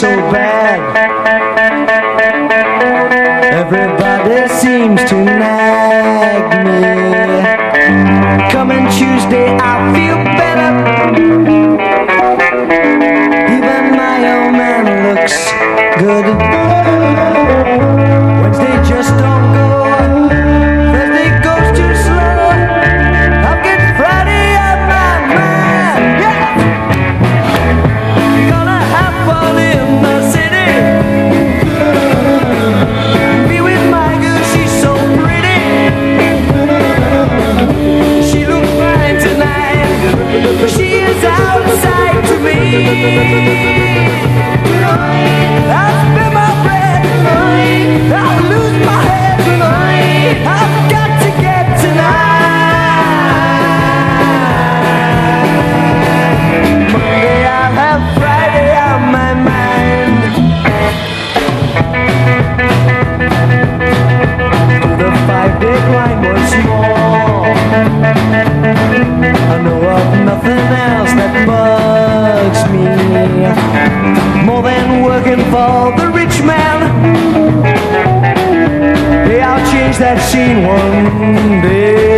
so bad. Everybody seems to nag me. Coming Tuesday, I feel better. Even my old man looks good. working for the rich man. Yeah, I'll change that scene one day.